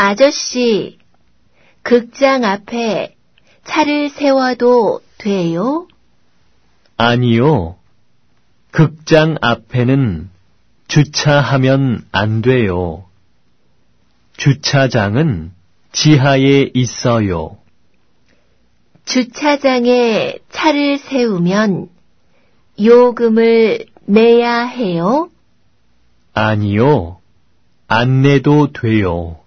아저씨, 극장 앞에 차를 세워도 돼요? 아니요. 극장 앞에는 주차하면 안 돼요. 주차장은 지하에 있어요. 주차장에 차를 세우면 요금을 내야 해요? 아니요. 안 내도 돼요.